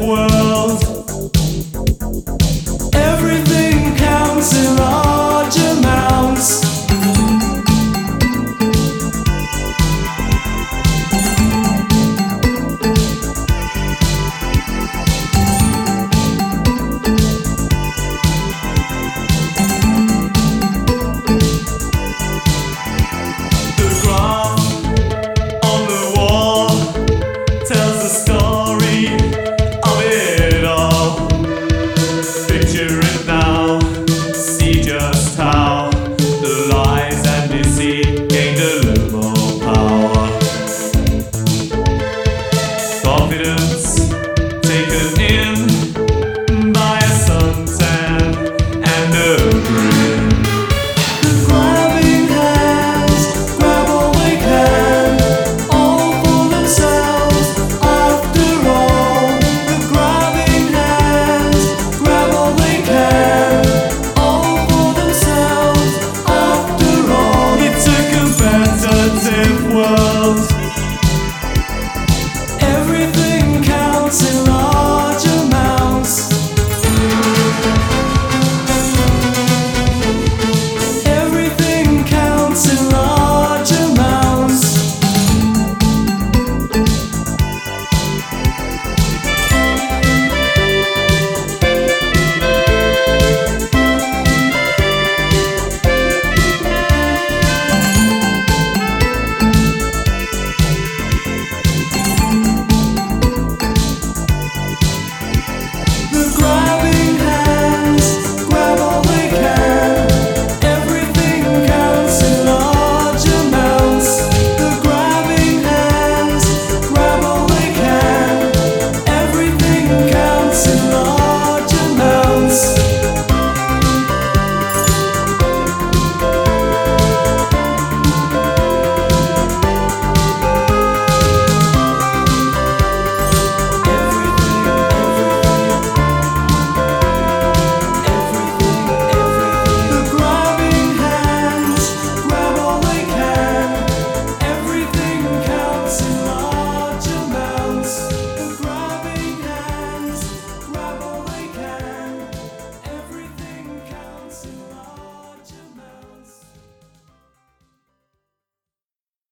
world. Everything counts in large themselves.